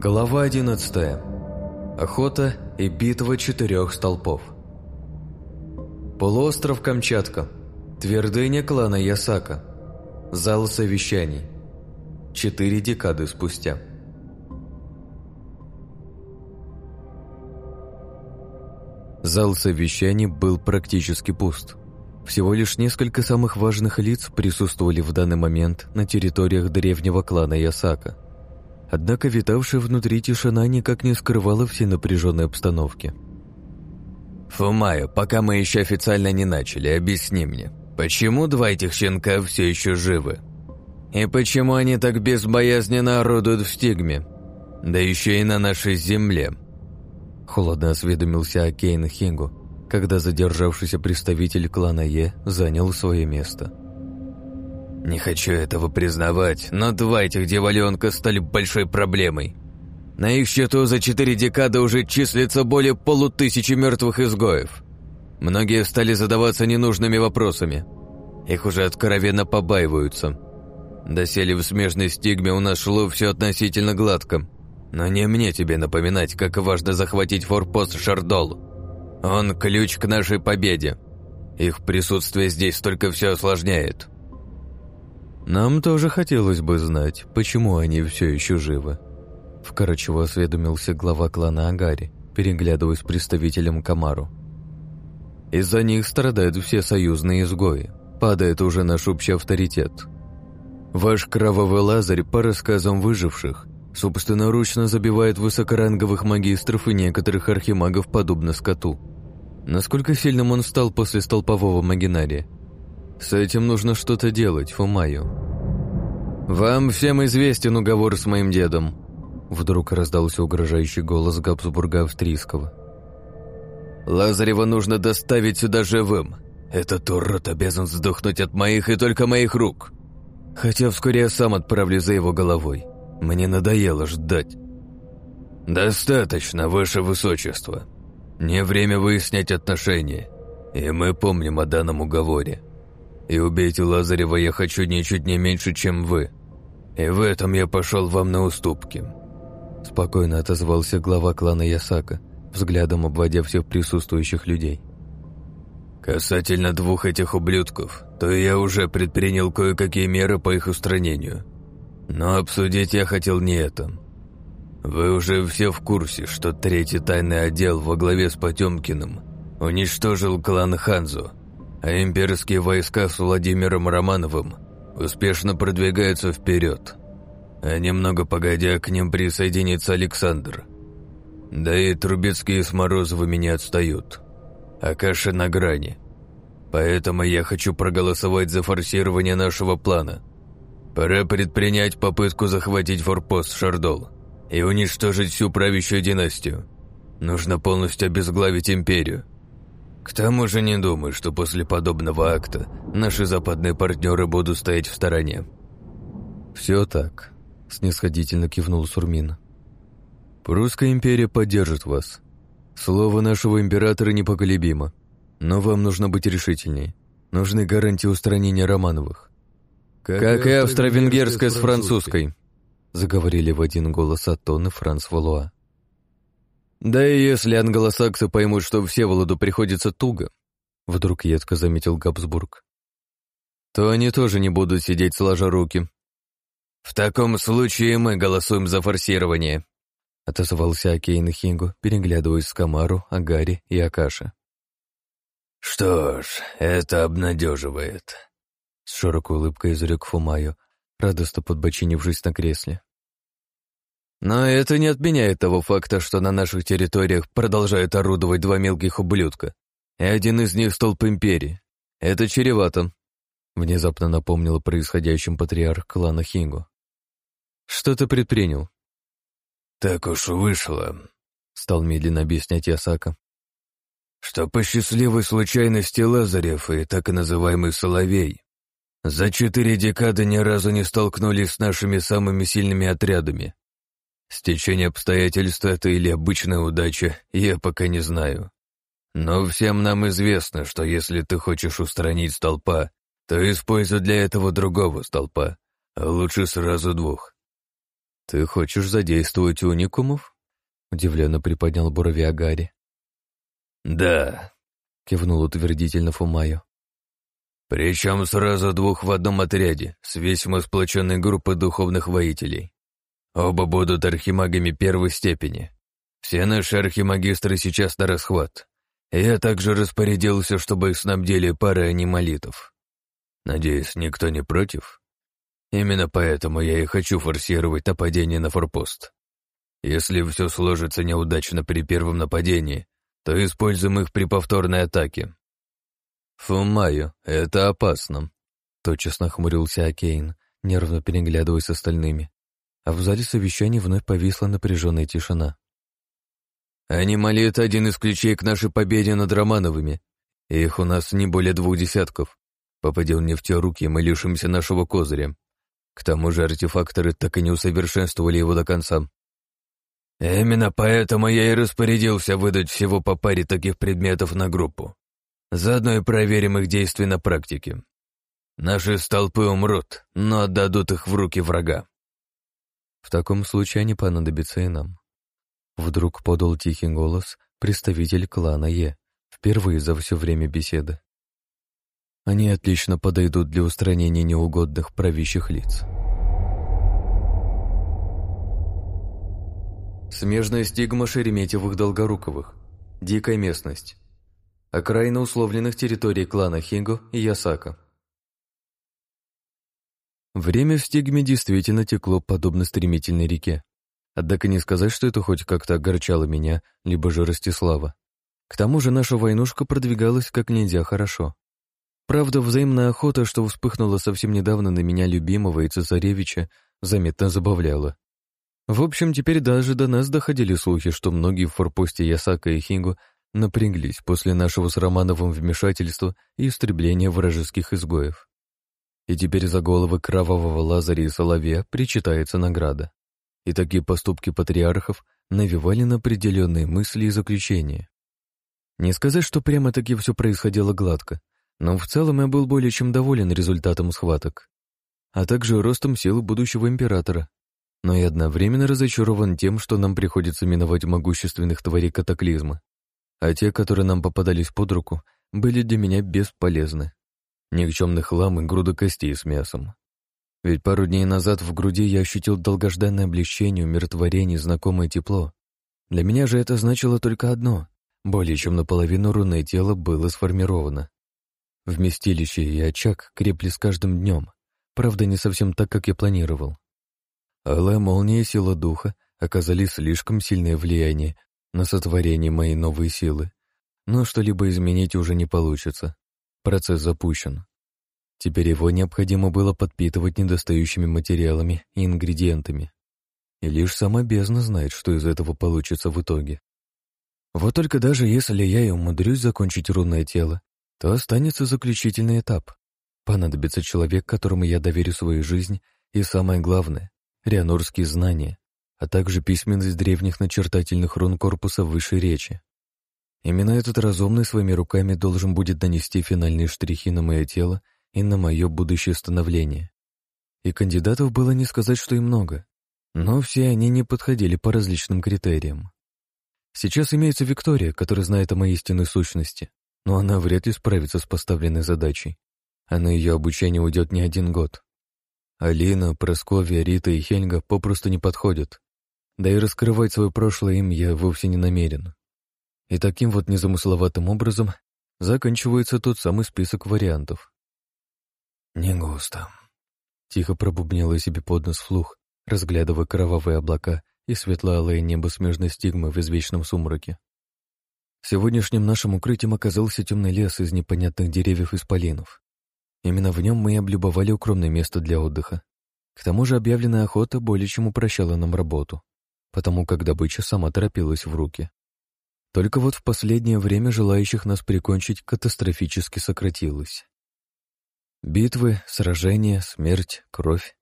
Глава 11. Охота и битва четырех столпов. Полуостров Камчатка. Твердыня клана Ясака. Зал совещаний. Четыре декады спустя. Зал совещаний был практически пуст. Всего лишь несколько самых важных лиц присутствовали в данный момент на территориях древнего клана Ясака – Однако витавшая внутри тишина никак не скрывала все напряженной обстановки. «Фумаю, пока мы еще официально не начали, объясни мне, почему два этих щенка все еще живы? И почему они так безбоязненно орудуют в стигме? Да еще и на нашей земле?» Холодно осведомился Акейн Хингу, когда задержавшийся представитель клана Е занял свое место. Не хочу этого признавать, но два этих деваленка стали большой проблемой. На их счету за четыре декады уже числится более полутысячи мертвых изгоев. Многие стали задаваться ненужными вопросами. Их уже откровенно побаиваются. Доселе в смежной стигме у нас шло все относительно гладко. Но не мне тебе напоминать, как важно захватить форпост Шардол. Он ключ к нашей победе. Их присутствие здесь только все осложняет. «Нам тоже хотелось бы знать, почему они все еще живы», — вкратчиво осведомился глава клана Агари, переглядываясь с представителем Камару. «Из-за них страдают все союзные изгои, падает уже наш общий авторитет. Ваш кровавый лазарь, по рассказам выживших, собственноручно забивает высокоранговых магистров и некоторых архимагов подобно скоту. Насколько сильным он стал после столпового магинария?» С этим нужно что-то делать, Фумаю. Вам всем известен уговор с моим дедом. Вдруг раздался угрожающий голос Габсбурга Австрийского. Лазарева нужно доставить сюда живым. Этот урод обязан сдохнуть от моих и только моих рук. Хотя вскоре я сам отправлю за его головой. Мне надоело ждать. «Достаточно, ваше высочество. Не время выяснять отношения, и мы помним о данном уговоре. И убейте Лазарева я хочу ничуть не меньше, чем вы. И в этом я пошел вам на уступки». Спокойно отозвался глава клана Ясака, взглядом обводя всех присутствующих людей. «Касательно двух этих ублюдков, то я уже предпринял кое-какие меры по их устранению. Но обсудить я хотел не это. Вы уже все в курсе, что третий тайный отдел во главе с Потемкиным уничтожил клан Ханзу, а имперские войска с Владимиром Романовым успешно продвигаются вперед. А немного погодя, к ним присоединится Александр. Да и Трубецкие с Морозовыми не отстают. А каша на грани. Поэтому я хочу проголосовать за форсирование нашего плана. Пора предпринять попытку захватить форпост Шардол и уничтожить всю правящую династию. Нужно полностью обезглавить империю. К тому же не думаю, что после подобного акта наши западные партнеры будут стоять в стороне. «Все так», — снисходительно кивнул Сурмин. «Прусская империя поддержит вас. Слово нашего императора непоколебимо. Но вам нужно быть решительней. Нужны гарантии устранения Романовых». «Как, как и австро-венгерская с французской», — заговорили в один голос Атон и Франц Валуа. Да и если англосаксы поймут, что Всеволоду приходится туго, вдруг едко заметил Габсбург, то они тоже не будут сидеть сложа руки. В таком случае мы голосуем за форсирование, отозвался Акейн Хингу, переглядываясь с Камару, Агари и Акаши. «Что ж, это обнадеживает», — с широкой улыбкой изрек Фумаю, радостно подбочинившись на кресле. Но это не отменяет того факта, что на наших территориях продолжают орудовать два мелких ублюдка, и один из них — столб империи. Это чревато. Внезапно напомнил о патриарх клана Хингу. Что ты предпринял? Так уж вышло, стал медленно объяснять Ясака. Что по счастливой случайности Лазарев и так и называемый Соловей за четыре декады ни разу не столкнулись с нашими самыми сильными отрядами, Стечение обстоятельств это или обычная удача, я пока не знаю. Но всем нам известно, что если ты хочешь устранить столпа, то используй для этого другого столпа, а лучше сразу двух. «Ты хочешь задействовать уникумов?» — удивленно приподнял брови Агари. «Да», — кивнул утвердительно Фумаю. «Причем сразу двух в одном отряде, с весьма сплоченной группой духовных воителей. Оба будут архимагами первой степени. Все наши архимагистры сейчас на расхват. Я также распорядился, чтобы их снабдили парой анималитов. Надеюсь, никто не против? Именно поэтому я и хочу форсировать нападение на форпост. Если все сложится неудачно при первом нападении, то используем их при повторной атаке. Фумаю, это опасно. Тотчас нахмурился Акейн, нервно переглядываясь с остальными. А в зале совещаний вновь повисла напряженная тишина. Анималит — один из ключей к нашей победе над Романовыми. Их у нас не более двух десятков. Попадем не в те руки, мы лишимся нашего козыря. К тому же артефакторы так и не усовершенствовали его до конца. Именно поэтому я и распорядился выдать всего по паре таких предметов на группу. Заодно и проверим их действия на практике. Наши столпы умрут, но отдадут их в руки врага. В таком случае они понадобятся и нам. Вдруг подал тихий голос представитель клана Е, впервые за все время беседы. Они отлично подойдут для устранения неугодных правящих лиц. Смежная стигма Шереметьевых-Долгоруковых. Дикая местность. Окраина условленных территорий клана Хинго и Ясака. Время в стигме действительно текло подобно стремительной реке. Однако не сказать, что это хоть как-то огорчало меня, либо же Ростислава. К тому же наша войнушка продвигалась как нельзя хорошо. Правда, взаимная охота, что вспыхнула совсем недавно на меня любимого и цесаревича, заметно забавляла. В общем, теперь даже до нас доходили слухи, что многие в форпосте Ясака и Хингу напряглись после нашего с Романовым вмешательства и истребления вражеских изгоев. И теперь за головы кровавого Лазаря и Соловья причитается награда и такие поступки патриархов навевали на определенные мысли и заключения. Не сказать, что прямо-таки все происходило гладко, но в целом я был более чем доволен результатом схваток, а также ростом силы будущего императора, но и одновременно разочарован тем, что нам приходится миновать могущественных тварей катаклизма, а те, которые нам попадались под руку, были для меня бесполезны. Никчемный хлам и груда костей с мясом. Ведь пару дней назад в груди я ощутил долгожданное облегчение, умиротворение, знакомое тепло. Для меня же это значило только одно — более чем наполовину рунное тело было сформировано. Вместилище и очаг крепли с каждым днем, правда, не совсем так, как я планировал. Алая молния и сила духа оказали слишком сильное влияние на сотворение моей новой силы, но что-либо изменить уже не получится. Процесс запущен. Теперь его необходимо было подпитывать недостающими материалами и ингредиентами. И лишь сама бездна знает, что из этого получится в итоге. Вот только даже если я и умудрюсь закончить рунное тело, то останется заключительный этап. Понадобится человек, которому я доверю свою жизнь, и самое главное — рианорские знания, а также письменность древних начертательных рун корпуса высшей речи. Именно этот разумный своими руками должен будет нанести финальные штрихи на мое тело и на мое будущее становление. И кандидатов было не сказать, что и много, но все они не подходили по различным критериям. Сейчас имеется Виктория, которая знает о моей истинной сущности, но она вряд ли справится с поставленной задачей, а на ее обучение уйдет не один год. Алина, Просковья, Рита и Хельга попросту не подходят, да и раскрывать свое прошлое им я вовсе не намерен. И таким вот незамысловатым образом заканчивается тот самый список вариантов. «Не густо», — тихо пробубнила себе под нос вслух, разглядывая кровавые облака и светло-алое небо смежной стигмы в извечном сумраке. Сегодняшним нашим укрытием оказался темный лес из непонятных деревьев и спалинов. Именно в нем мы и облюбовали укромное место для отдыха. К тому же объявленная охота более чем упрощала нам работу, потому как добыча сама торопилась в руки. Только вот в последнее время желающих нас прикончить катастрофически сократилось. Битвы, сражения, смерть, кровь.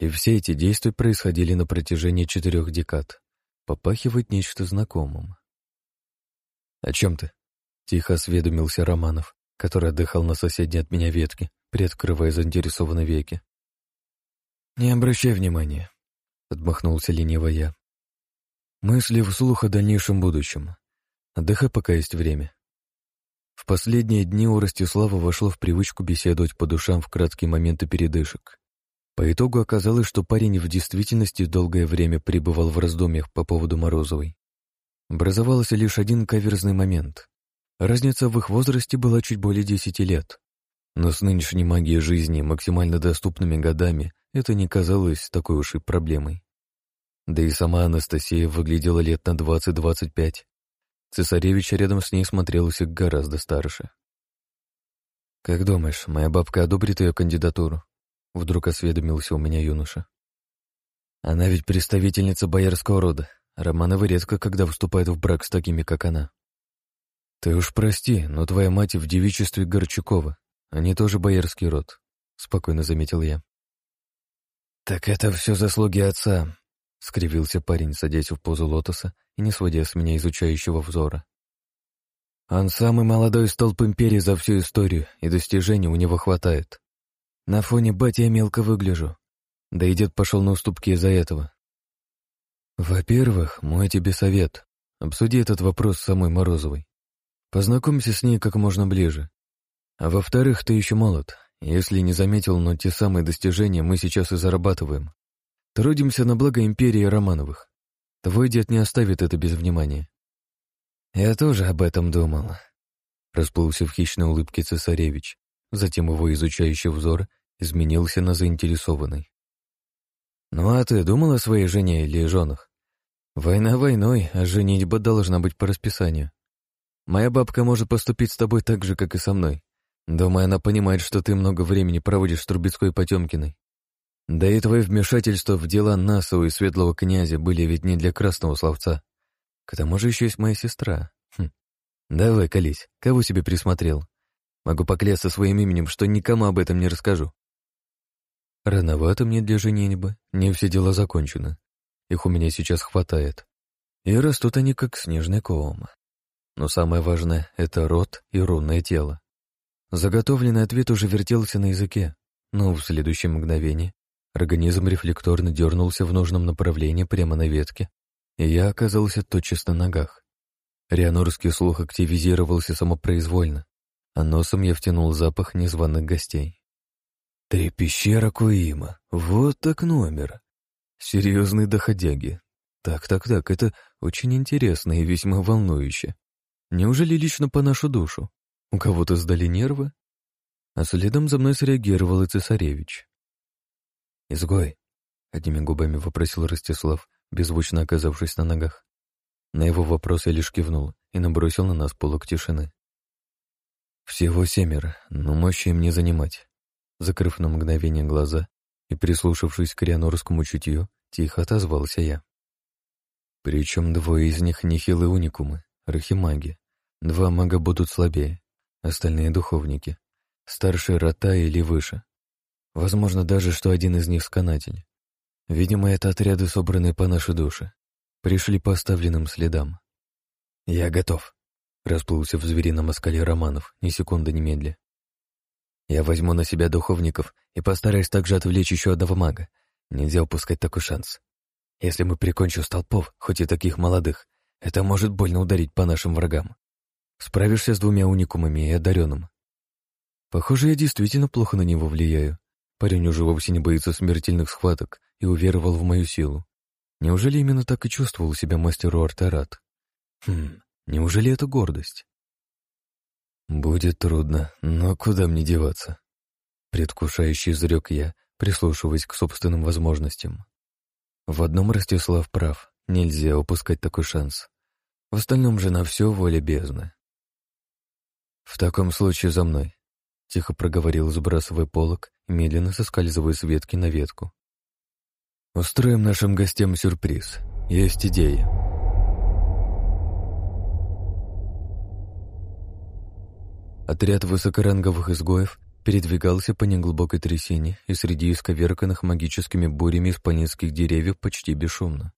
И все эти действия происходили на протяжении четырех декад. Попахивает нечто знакомым. «О чем ты?» — тихо осведомился Романов, который отдыхал на соседней от меня ветке, приоткрывая заинтересованные веки. «Не обращай внимания», отмахнулся лениво я. Мысли вслух о дальнейшем будущем. Отдыхай, пока есть время. В последние дни у Ростислава вошло в привычку беседовать по душам в краткие моменты передышек. По итогу оказалось, что парень в действительности долгое время пребывал в раздумьях по поводу Морозовой. Образовался лишь один каверзный момент. Разница в их возрасте была чуть более десяти лет. Но с нынешней магией жизни, максимально доступными годами, это не казалось такой уж и проблемой. Да и сама Анастасия выглядела лет на 20-25. Цесаревич рядом с ней смотрелся гораздо старше. «Как думаешь, моя бабка одобрит ее кандидатуру?» Вдруг осведомился у меня юноша. «Она ведь представительница боярского рода. Романовы редко когда вступают в брак с такими, как она. Ты уж прости, но твоя мать в девичестве Горчакова. Они тоже боярский род», — спокойно заметил я. «Так это все заслуги отца», — скривился парень, садясь в позу лотоса и не сводя с меня изучающего взора. «Он самый молодой столб империи за всю историю, и достижений у него хватает. На фоне бати я мелко выгляжу, да и дед пошел на уступки из-за этого. Во-первых, мой тебе совет. Обсуди этот вопрос с самой Морозовой. Познакомься с ней как можно ближе. А во-вторых, ты еще молод, если не заметил, но те самые достижения мы сейчас и зарабатываем. Трудимся на благо империи Романовых. Твой дед не оставит это без внимания. Я тоже об этом думал. Расплылся в хищной улыбке цесаревич. Затем его изучающий взор изменился на заинтересованный. «Ну а ты думал о своей жене или женах? Война войной, а женитьба должна быть по расписанию. Моя бабка может поступить с тобой так же, как и со мной. Думаю, она понимает, что ты много времени проводишь с Трубецкой и Потемкиной. Да и твои вмешательства в дела Насова и Светлого князя были ведь не для красного словца. К тому же еще есть моя сестра. Хм. Давай, колись, кого себе присмотрел? Могу поклясться своим именем, что никому об этом не расскажу. Рановато мне для женитьбы, не все дела закончены. Их у меня сейчас хватает. И растут они, как снежный ком. Но самое важное — это рот и рунное тело. Заготовленный ответ уже вертелся на языке, но в следующее мгновение организм рефлекторно дернулся в нужном направлении прямо на ветке, и я оказался тотчас на ногах. Рианорский слух активизировался самопроизвольно, а носом я втянул запах незваных гостей. Три пещера Куима, вот так номер. Серьезные доходяги. Так-так-так, это очень интересно и весьма волнующе. Неужели лично по нашу душу? У кого-то сдали нервы? А следом за мной среагировал и цесаревич. «Изгой?» — одними губами вопросил Ростислав, беззвучно оказавшись на ногах. На его вопрос я лишь кивнул и набросил на нас полок тишины. «Всего семеро, но мощи им не занимать». Закрыв на мгновение глаза и прислушавшись к рианорскому чутью, тихо отозвался я. Причем двое из них нехилые уникумы, рахимаги. Два мага будут слабее, остальные — духовники. Старший рота или выше. Возможно даже, что один из них — сканатель. Видимо, это отряды, собранные по нашей душе. Пришли по оставленным следам. «Я готов», — расплылся в зверином оскале Романов, ни секунды немедля. «Я возьму на себя духовников и постараюсь также отвлечь еще одного мага. Нельзя упускать такой шанс. Если мы прикончим столпов, хоть и таких молодых, это может больно ударить по нашим врагам. Справишься с двумя уникумами и одаренным. Похоже, я действительно плохо на него влияю. Парень уже вовсе не боится смертельных схваток и уверовал в мою силу. Неужели именно так и чувствовал себя мастеру Артарат? Хм, неужели это гордость? Будет трудно, но куда мне деваться? Предвкушающий зрек я, прислушиваясь к собственным возможностям. В одном Ростислав прав, нельзя упускать такой шанс. В остальном же на все воля бездны. «В таком случае за мной», — тихо проговорил, сбрасывая полок медленно соскальзывая с ветки на ветку. «Устроим нашим гостям сюрприз. Есть идея». Отряд высокоранговых изгоев передвигался по неглубокой трясине и среди исковерканных магическими бурями испанинских деревьев почти бесшумно.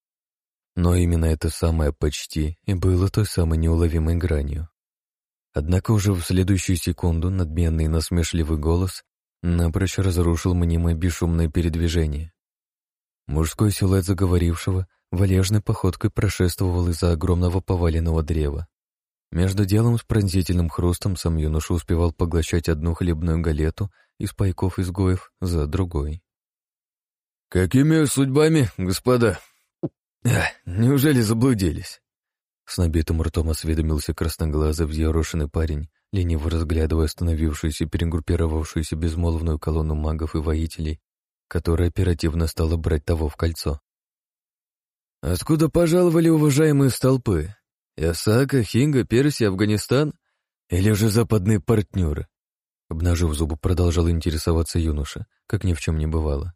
Но именно это самое «почти» и было той самой неуловимой гранью. Однако уже в следующую секунду надменный насмешливый голос напрочь разрушил мнимое бесшумное передвижение. Мужской силуэт заговорившего валежной походкой прошествовал из-за огромного поваленного древа. Между делом с пронзительным хрустом сам юноша успевал поглощать одну хлебную галету из пайков изгоев за другой. «Какими судьбами, господа? Неужели заблудились?» С набитым ртом осведомился красноглазый взъерошенный парень, лениво разглядывая остановившуюся перегруппировавшуюся безмолвную колонну магов и воителей, которая оперативно стала брать того в кольцо. «Откуда пожаловали уважаемые столпы? Ясака, Хинга, Персия, Афганистан? Или же западные партнеры?» Обнажив зубы, продолжал интересоваться юноша, как ни в чем не бывало.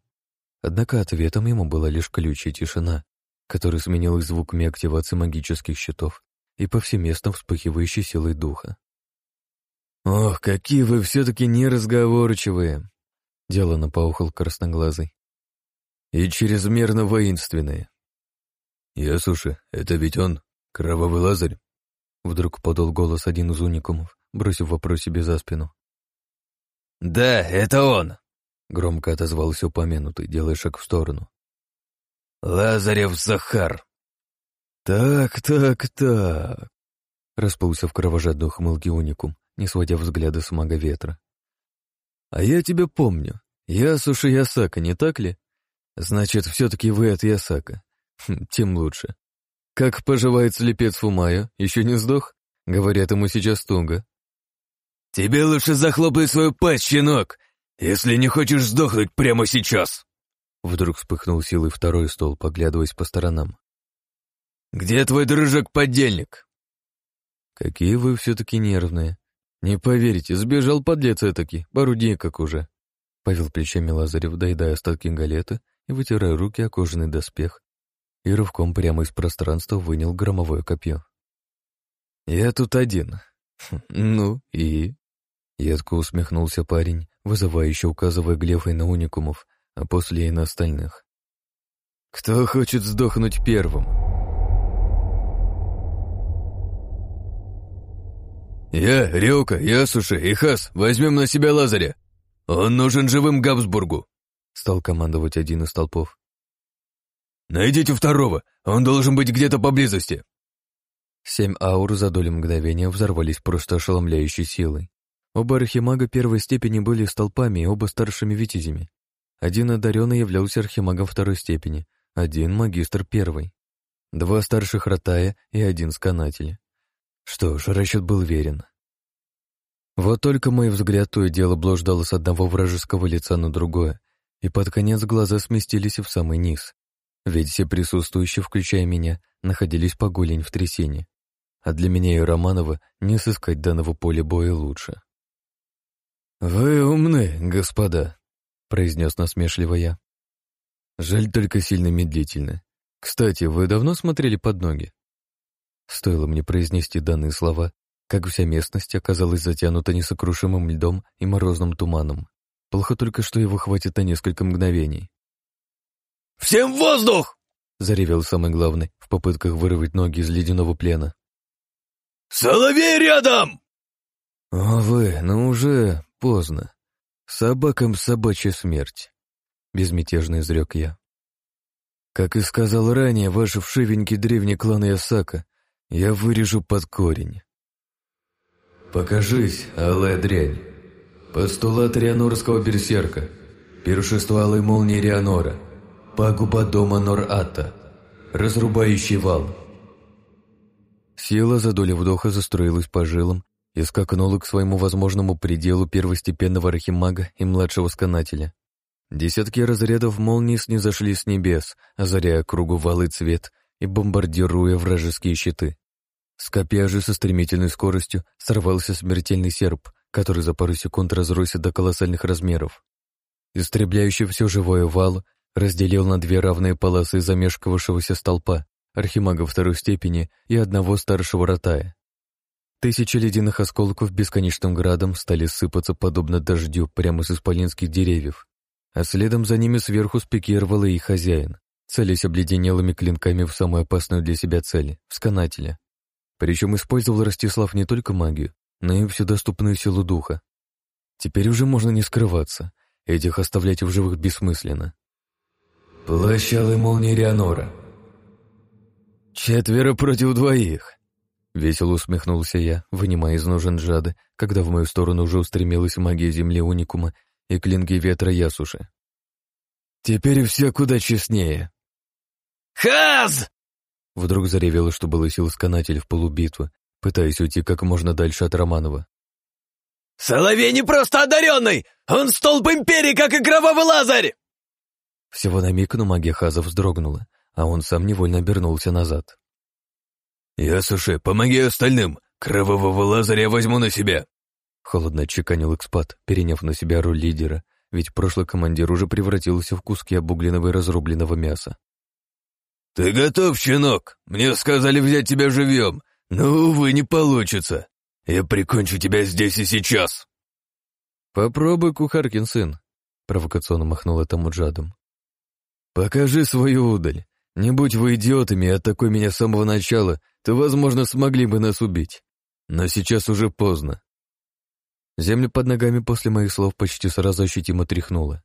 Однако ответом ему была лишь колючая тишина, которая сменилась звуками активации магических щитов и повсеместно вспыхивающей силой духа. «Ох, какие вы все-таки неразговорчивые!» — делано поухал красноглазый. «И чрезмерно воинственные». «Я, слушай, это ведь он, кровавый лазарь?» Вдруг подал голос один из уникумов, бросив вопрос себе за спину. «Да, это он!» — громко отозвался упомянутый, делая шаг в сторону. «Лазарев Захар!» «Так, так, так...» Расплылся в кровожадную хмылке уникум, не сводя взгляда с мага ветра. «А я тебя помню. Я Суши Ясака, не так ли? Значит, все-таки вы от Ясака. Хм, тем лучше. Как поживает слепец Фумая? Еще не сдох? Говорят, ему сейчас туго. «Тебе лучше захлопнуть свою пасть, щенок, если не хочешь сдохнуть прямо сейчас!» Вдруг вспыхнул силой второй стол, поглядываясь по сторонам. «Где твой дружок-подельник?» «Какие вы все-таки нервные. Не поверите, сбежал подлец этаки, пару дней как уже». Повел плечами Лазарев, доедая остатки галеты и вытирая руки о кожаный доспех, и рывком прямо из пространства вынял громовое копье. «Я тут один. Ну и...» Едко усмехнулся парень, вызывающе указывая глефой на уникумов, а после и на остальных. «Кто хочет сдохнуть первым?» «Я, Рюка, Ясуши и Хас возьмем на себя Лазаря. Он нужен живым Габсбургу», — стал командовать один из толпов. «Найдите второго, он должен быть где-то поблизости». Семь аур за долю мгновения взорвались просто ошеломляющей силой. Оба архимага первой степени были столпами и оба старшими витязями. Один одаренный являлся архимагом второй степени, один магистр первой. Два старших ротая и один сканатель. Что ж, расчет был верен. Вот только мой взгляд то и дело блуждало с одного вражеского лица на другое, и под конец глаза сместились в самый низ. Ведь все присутствующие, включая меня, находились по голень в трясине. А для меня и Романова не сыскать данного поля боя лучше. «Вы умны, господа», — произнес насмешливо я. «Жаль только сильно медлительно. Кстати, вы давно смотрели под ноги?» Стоило мне произнести данные слова, как вся местность оказалась затянута несокрушимым льдом и морозным туманом. Плохо только, что его хватит на несколько мгновений. «Всем воздух!» — заревел самый главный в попытках вырвать ноги из ледяного плена. «Соловей рядом!» «О вы, ну уже Поздно. Собакам собачья смерть. Безмятежно изрек я. Как и сказал ранее ваш вшивенький древний клан Ясака, я вырежу под корень. Покажись, алая дрянь. Постулат Рианорского берсерка. Пиршество алой молнии Рианора. Пагуба дома Нор-Ата. Разрубающий вал. Сила за долю вдоха застроилась по жилам, и скакнула к своему возможному пределу первостепенного архимага и младшего сканателя. Десятки разрядов молний снизошли с небес, озаряя кругу валы цвет и бомбардируя вражеские щиты. С же со стремительной скоростью сорвался смертельный серп, который за пару секунд разросся до колоссальных размеров. Истребляющий все живое вал разделил на две равные полосы замешкавшегося столпа, архимага второй степени и одного старшего ротая. Тысячи ледяных осколков бесконечным градом стали сыпаться подобно дождю прямо с исполинских деревьев, а следом за ними сверху спикировал и хозяин, целясь обледенелыми клинками в самую опасную для себя цель — в сканателя. Причем использовал Ростислав не только магию, но и всю доступную силу духа. Теперь уже можно не скрываться, этих оставлять в живых бессмысленно. Плащ алой молнии Рианора. «Четверо против двоих!» Весело усмехнулся я, вынимая из ножен жады, когда в мою сторону уже устремилась магия земли уникума и клинки ветра ясуши. «Теперь все куда честнее!» «Хаз!» Вдруг заревело, что было сил сканатель в полубитвы, пытаясь уйти как можно дальше от Романова. «Соловей не просто одаренный! Он столб империи, как и кровавый лазарь!» Всего на миг, но магия Хаза вздрогнула, а он сам невольно обернулся назад. «Ясуши, помоги остальным! Кровавого лазаря возьму на себя!» Холодно отчеканил экспат, переняв на себя роль лидера, ведь прошлый командир уже превратился в куски обугленного и разрубленного мяса. «Ты готов, щенок? Мне сказали взять тебя живьем, но, увы, не получится. Я прикончу тебя здесь и сейчас!» «Попробуй, кухаркин сын», — провокационно махнул этому джадом. «Покажи свою удаль. Не будь вы идиотами атакуй меня с самого начала, то, возможно, смогли бы нас убить. Но сейчас уже поздно». Землю под ногами после моих слов почти сразу ощутимо тряхнула.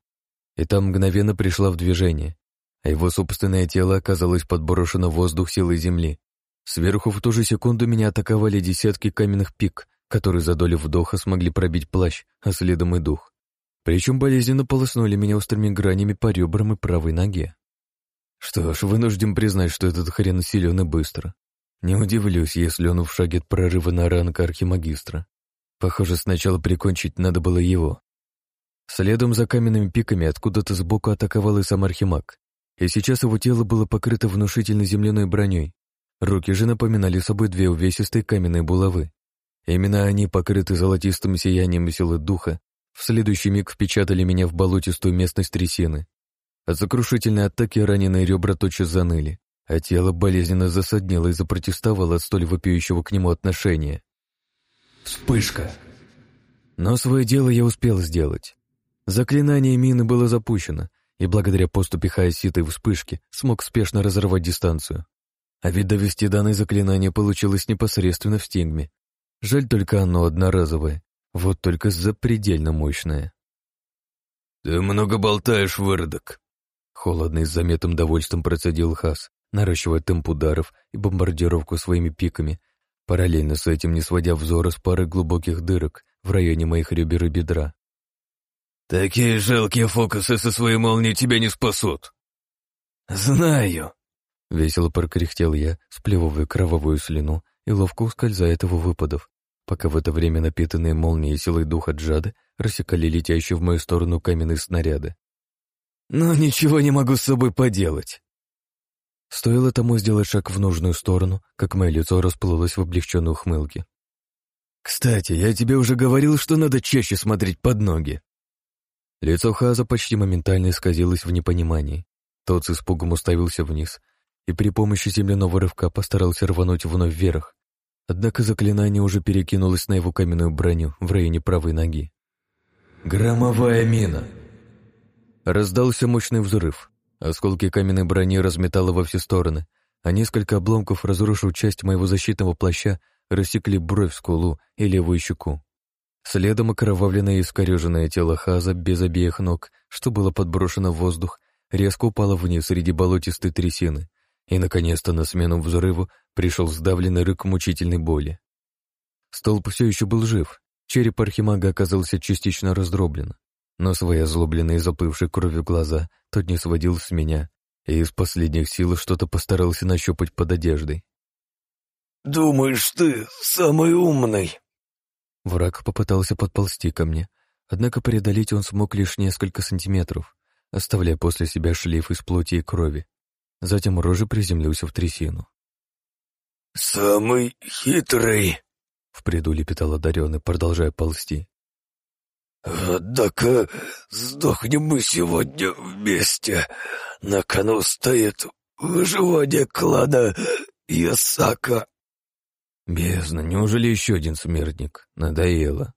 И там мгновенно пришла в движение, а его собственное тело оказалось подброшено в воздух силой земли. Сверху в ту же секунду меня атаковали десятки каменных пик, которые за долю вдоха смогли пробить плащ, а следом и дух. Причем болезненно полоснули меня острыми гранями по ребрам и правой ноге. Что ж, вынужден признать, что этот хрен силен и быстро. Не удивлюсь, если он в шаге от прорыва на ранг архимагистра. Похоже, сначала прикончить надо было его. Следом за каменными пиками откуда-то сбоку атаковал и сам архимаг. И сейчас его тело было покрыто внушительной земляной броней. Руки же напоминали собой две увесистые каменные булавы. Именно они, покрыты золотистым сиянием силы духа, в следующий миг впечатали меня в болотистую местность трясины. От сокрушительной атаки раненые ребра тотчас заныли, а тело болезненно засаднило и запротестовало от столь вопиющего к нему отношения. Вспышка. Но свое дело я успел сделать. Заклинание мины было запущено, и благодаря поступе хаосита и вспышки смог спешно разорвать дистанцию. А ведь довести данное заклинание получилось непосредственно в стигме. Жаль только оно одноразовое, вот только запредельно мощная. «Ты много болтаешь, выродок!» Холодно и с заметным довольством процедил Хас, наращивая темп ударов и бомбардировку своими пиками, параллельно с этим не сводя взора с пары глубоких дырок в районе моих ребер и бедра. «Такие жалкие фокусы со своей молнией тебя не спасут!» «Знаю!» — весело прокряхтел я, сплевывая кровавую слюну и ловко ускользая от его выпадов, пока в это время напитанные молнией силой духа Джады рассекали летящие в мою сторону каменные снаряды. «Но ничего не могу с собой поделать». Стоило тому сделать шаг в нужную сторону, как мое лицо расплылось в облегченной ухмылке. «Кстати, я тебе уже говорил, что надо чаще смотреть под ноги». Лицо Хаза почти моментально исказилось в непонимании. Тот с испугом уставился вниз и при помощи земляного рывка постарался рвануть вновь вверх, Однако заклинание уже перекинулось на его каменную броню в районе правой ноги. «Громовая мина!» Раздался мощный взрыв. Осколки каменной брони разметало во все стороны, а несколько обломков, разрушив часть моего защитного плаща, рассекли бровь, скулу и левую щеку. Следом окровавленное и искореженное тело Хаза без обеих ног, что было подброшено в воздух, резко упало вниз среди болотистой трясины, и, наконец-то, на смену взрыву пришел сдавленный рык мучительной боли. Столб все еще был жив, череп архимага оказался частично раздроблен, но свои озлобленные заплывшие кровью глаза тот не сводил с меня и из последних сил что-то постарался нащупать под одеждой. «Думаешь, ты самый умный?» Враг попытался подползти ко мне, однако преодолеть он смог лишь несколько сантиметров, оставляя после себя шлейф из плоти и крови. Затем Рожи приземлился в трясину. «Самый хитрый!» — в бреду лепетал одаренный, продолжая ползти. «Однако сдохнем мы сегодня вместе. На кону стоит выживание клана Ясака». Бездна, неужели еще один смертник? Надоело.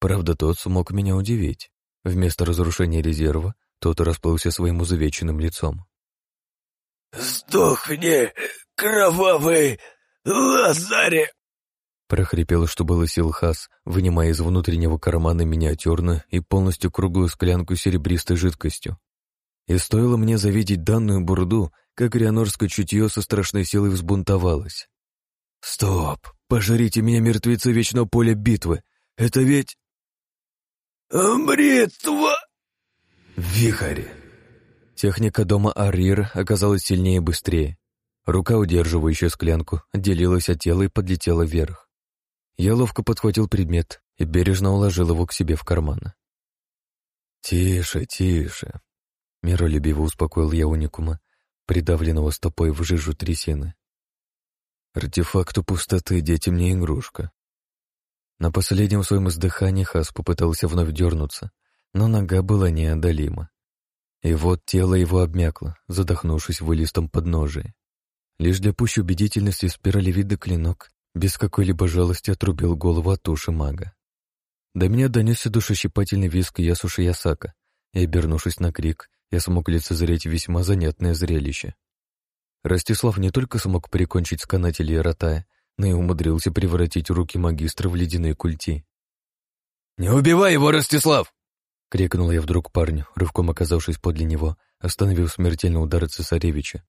Правда, тот смог меня удивить. Вместо разрушения резерва, тот расплылся своим изувеченным лицом. «Сдохни, кровавый Лазаре!» Прохрипел, что было сил Хас, вынимая из внутреннего кармана миниатюрную и полностью круглую склянку серебристой жидкостью. И стоило мне завидеть данную бурду, как рианорское чутье со страшной силой взбунтовалось. «Стоп! Пожарите меня, мертвецы вечного поля битвы! Это ведь...» «Бритва!» «Вихарь!» Техника дома Арир оказалась сильнее и быстрее. Рука, удерживающая склянку, отделилась от тела и подлетела вверх. Я ловко подхватил предмет и бережно уложил его к себе в карман. «Тише, тише!» Миролюбиво успокоил я уникума, придавленного стопой в жижу трясины. Артефакту пустоты детям не игрушка. На последнем своем издыхании Хас попытался вновь дернуться, но нога была неодолима. И вот тело его обмякло, задохнувшись в илистом подножии. Лишь для пущей убедительности спиралевидный клинок без какой-либо жалости отрубил голову от уши мага. До меня донесся душещипательный виск Ясуши Ясака, и, обернувшись на крик, я смог лицезреть весьма занятное зрелище. Ростислав не только смог прикончить сканателей Ротая, но и умудрился превратить руки магистра в ледяные культи. «Не убивай его, Ростислав!» — крикнул я вдруг парню, рывком оказавшись подле него, остановив смертельный удар цесаревича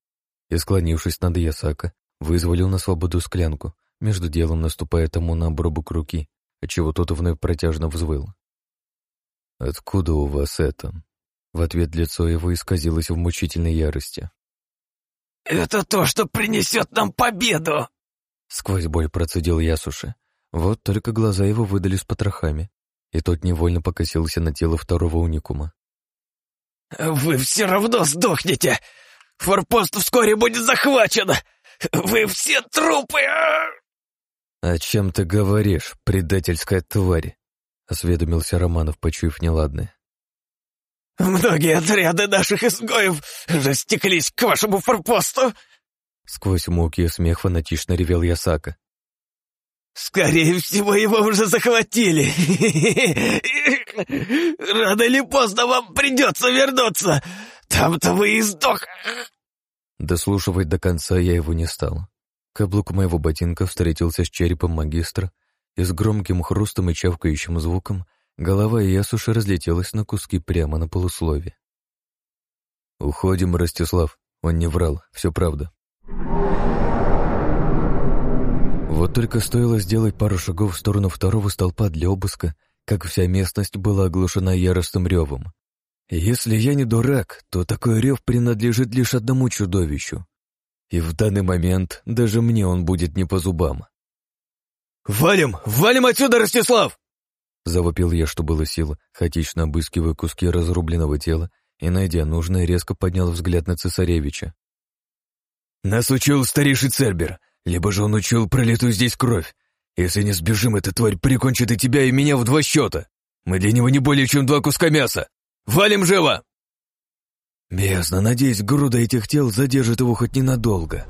и, склонившись над Ясака, вызволил на свободу склянку, между делом наступая тому на обрубок руки, отчего тот вновь протяжно взвыл. «Откуда у вас это?» В ответ лицо его исказилось в мучительной ярости. «Это то, что принесет нам победу!» Сквозь боль процедил Ясуши. Вот только глаза его выдали с потрохами, и тот невольно покосился на тело второго уникума. «Вы все равно сдохнете! Форпост вскоре будет захвачен! Вы все трупы!» А!» «О чем ты говоришь, предательская тварь?» — осведомился Романов, почуяв неладное. Многие отряды наших изгоев растеклись к вашему форпосту!» Сквозь муки и смех фанатично ревел Ясака. «Скорее всего, его уже захватили. Рано или поздно вам придется вернуться. Там-то вы и сдох...» Дослушивать до конца я его не стал. Каблук моего ботинка встретился с черепом магистра, и с громким хрустом и чавкающим звуком Голова Ясуши разлетелась на куски прямо на полуслове. «Уходим, Ростислав. Он не врал, все правда». Вот только стоило сделать пару шагов в сторону второго столпа для обыска, как вся местность была оглушена яростным ревом. Если я не дурак, то такой рев принадлежит лишь одному чудовищу. И в данный момент даже мне он будет не по зубам. «Валим! Валим отсюда, Ростислав!» Завопил я, что было сил, хаотично обыскивая куски разрубленного тела и, найдя нужное, резко поднял взгляд на цесаревича. «Нас учил старейший Цербер, либо же он учил пролитую здесь кровь. Если не сбежим, эта тварь прикончит и тебя, и меня в два счета. Мы для него не более чем два куска мяса. Валим живо!» «Ясно, надеюсь, груда этих тел задержит его хоть ненадолго»,